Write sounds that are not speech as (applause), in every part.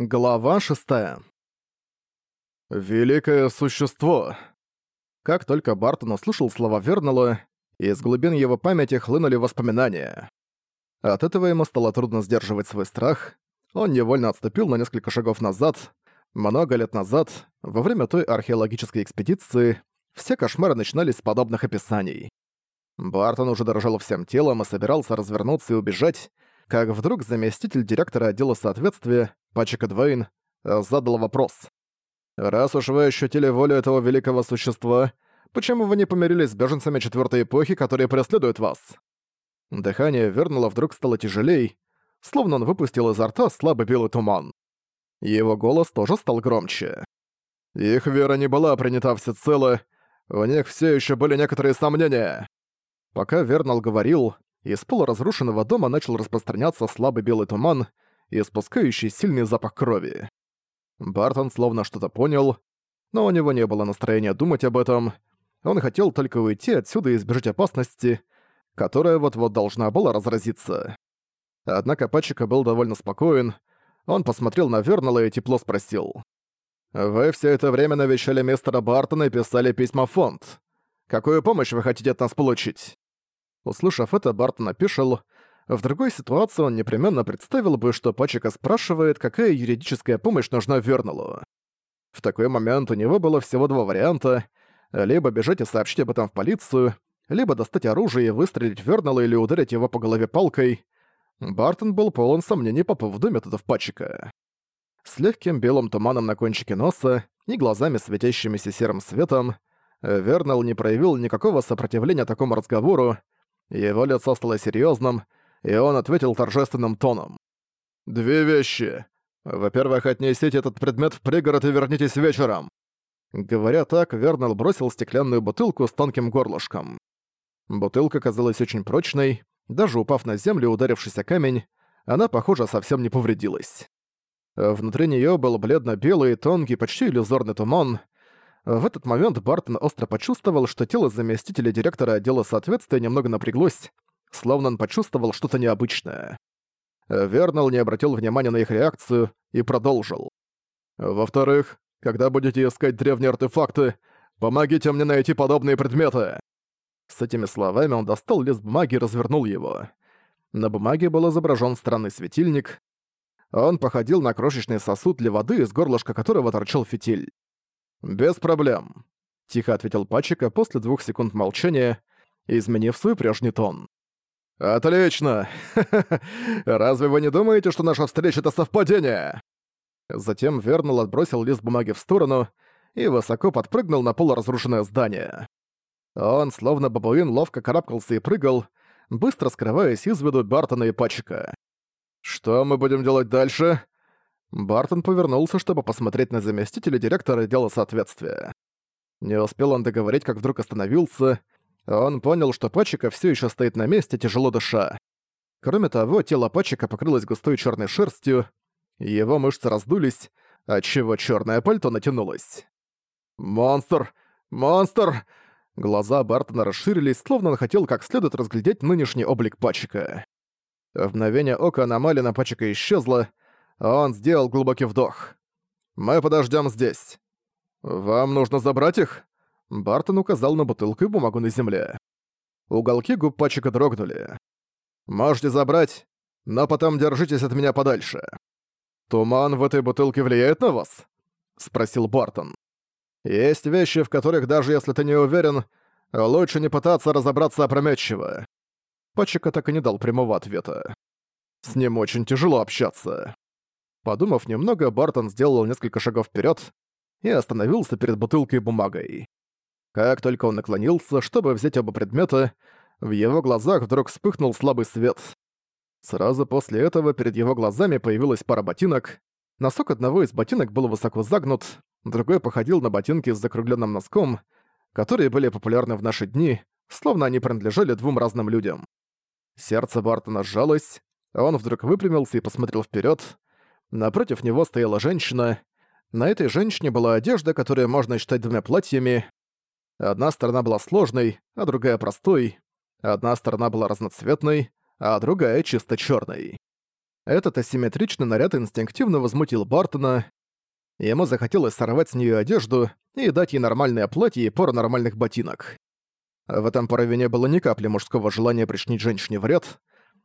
Глава шестая. «Великое существо!» Как только Бартон услышал слова Вернелла, из глубин его памяти хлынули воспоминания. От этого ему стало трудно сдерживать свой страх. Он невольно отступил на несколько шагов назад. Много лет назад, во время той археологической экспедиции, все кошмары начинались с подобных описаний. Бартон уже дорожал всем телом и собирался развернуться и убежать, как вдруг заместитель директора отдела соответствия, Пачека Двейн, задал вопрос. «Раз уж вы ощутили волю этого великого существа, почему вы не помирились с беженцами четвертой эпохи, которые преследуют вас?» Дыхание Вернула вдруг стало тяжелей, словно он выпустил изо рта слабый белый туман. Его голос тоже стал громче. «Их вера не была принята всецело, у них все еще были некоторые сомнения». Пока Вернал говорил, из полуразрушенного дома начал распространяться слабый белый туман, испускающий сильный запах крови. Бартон словно что-то понял, но у него не было настроения думать об этом. Он хотел только уйти отсюда и избежать опасности, которая вот-вот должна была разразиться. Однако Пачика был довольно спокоен. Он посмотрел на Вернала и тепло спросил. «Вы все это время навещали мистера Бартона и писали письма в фонд. Какую помощь вы хотите от нас получить?» Услышав это, Бартон опишел. В другой ситуации он непременно представил бы, что Пачика спрашивает, какая юридическая помощь нужна Верналу. В такой момент у него было всего два варианта. Либо бежать и сообщить об этом в полицию, либо достать оружие и выстрелить в Вернала или ударить его по голове палкой. Бартон был полон сомнений по поводу методов Пачика. С легким белым туманом на кончике носа и глазами светящимися серым светом, Вернал не проявил никакого сопротивления такому разговору, его лицо стало серьезным, и он ответил торжественным тоном. «Две вещи. Во-первых, отнесите этот предмет в пригород и вернитесь вечером». Говоря так, Вернелл бросил стеклянную бутылку с тонким горлышком. Бутылка казалась очень прочной, даже упав на землю, ударившись о камень, она, похоже, совсем не повредилась. Внутри нее был бледно-белый, тонкий, почти иллюзорный туман, в этот момент Бартон остро почувствовал, что тело заместителя директора отдела соответствия немного напряглось, словно он почувствовал что-то необычное. Вернал не обратил внимания на их реакцию и продолжил. «Во-вторых, когда будете искать древние артефакты, помогите мне найти подобные предметы!» С этими словами он достал лист бумаги и развернул его. На бумаге был изображен странный светильник. Он походил на крошечный сосуд для воды, из горлышка которого торчал фитиль. «Без проблем», — тихо ответил Пачика после двух секунд молчания, изменив свой прежний тон. «Отлично! (laughs) Разве вы не думаете, что наша встреча — это совпадение?» Затем Вернул отбросил лист бумаги в сторону и высоко подпрыгнул на полуразрушенное здание. Он, словно бабуин, ловко карабкался и прыгал, быстро скрываясь из виду Бартона и Пачика. «Что мы будем делать дальше?» Бартон повернулся, чтобы посмотреть на заместителя директора дела соответствия. Не успел он договорить, как вдруг остановился. Он понял, что Пачика все еще стоит на месте, тяжело дыша. Кроме того, тело Пачика покрылось густой черной шерстью, его мышцы раздулись, отчего черное пальто натянулось. «Монстр! Монстр!» Глаза Бартона расширились, словно он хотел как следует разглядеть нынешний облик Пачика. В мгновение ока аномалия на Пачика исчезла, он сделал глубокий вдох. «Мы подождем здесь. Вам нужно забрать их?» Бартон указал на бутылку и бумагу на земле. Уголки губ пачека дрогнули. «Можете забрать, но потом держитесь от меня подальше». «Туман в этой бутылке влияет на вас?» — спросил Бартон. «Есть вещи, в которых, даже если ты не уверен, лучше не пытаться разобраться опрометчиво». Пачека так и не дал прямого ответа. С ним очень тяжело общаться. Подумав немного, Бартон сделал несколько шагов вперед и остановился перед бутылкой бумагой. Как только он наклонился, чтобы взять оба предмета, в его глазах вдруг вспыхнул слабый свет. Сразу после этого перед его глазами появилась пара ботинок. Носок одного из ботинок был высоко загнут, другой походил на ботинки с закругленным носком, которые были популярны в наши дни, словно они принадлежали двум разным людям. Сердце Бартона сжалось, он вдруг выпрямился и посмотрел вперед. Напротив него стояла женщина. На этой женщине была одежда, которую можно считать двумя платьями. Одна сторона была сложной, а другая простой. Одна сторона была разноцветной, а другая чисто черной. Этот асимметричный наряд инстинктивно возмутил Бартона. Ему захотелось сорвать с нее одежду и дать ей нормальное платье и пару нормальных ботинок. В этом порыве не было ни капли мужского желания причинить женщине вред.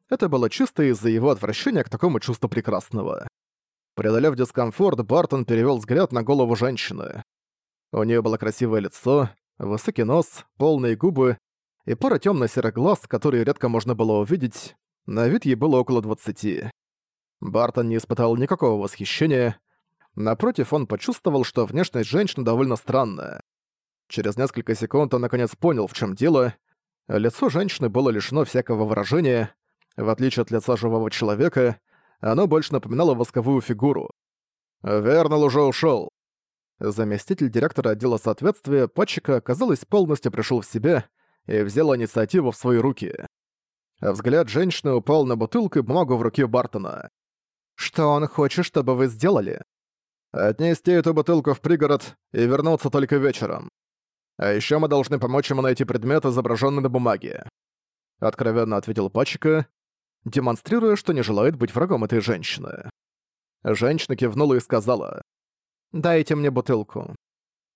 Это было чисто из-за его отвращения к такому чувству прекрасного. Преодолев дискомфорт, Бартон перевел взгляд на голову женщины. У нее было красивое лицо, высокий нос, полные губы и пара темно-серых глаз, которые редко можно было увидеть. На вид ей было около двадцати. Бартон не испытал никакого восхищения. Напротив, он почувствовал, что внешность женщины довольно странная. Через несколько секунд он наконец понял, в чем дело. Лицо женщины было лишено всякого выражения. В отличие от лица живого человека, оно больше напоминало восковую фигуру. Вернал уже ушел. Заместитель директора отдела соответствия Патчика, казалось, полностью пришел в себя и взял инициативу в свои руки. Взгляд женщины упал на бутылку и бумагу в руке Бартона. «Что он хочет, чтобы вы сделали?» «Отнести эту бутылку в пригород и вернуться только вечером. А еще мы должны помочь ему найти предмет, изображенный на бумаге», — откровенно ответил Пачика, демонстрируя, что не желает быть врагом этой женщины. Женщина кивнула и сказала, «Дайте мне бутылку».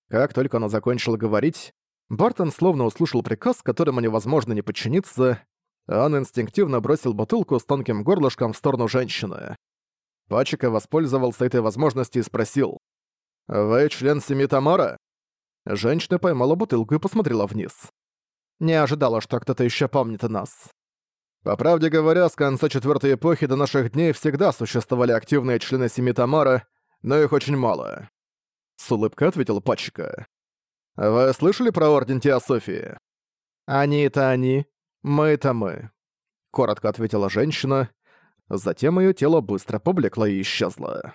Как только она закончила говорить, Бартон словно услышал приказ, которому невозможно не подчиниться, он инстинктивно бросил бутылку с тонким горлышком в сторону женщины. Пачика воспользовался этой возможностью и спросил, «Вы член семьи Тамара?» Женщина поймала бутылку и посмотрела вниз. Не ожидала, что кто-то еще помнит о нас. По правде говоря, с конца четвертой эпохи до наших дней всегда существовали активные члены семьи Тамара, но их очень мало. С улыбкой ответил Пачика. «Вы слышали про Орден Теософии?» «Они — это они, мы — это мы», — коротко ответила женщина. Затем ее тело быстро поблекло и исчезло.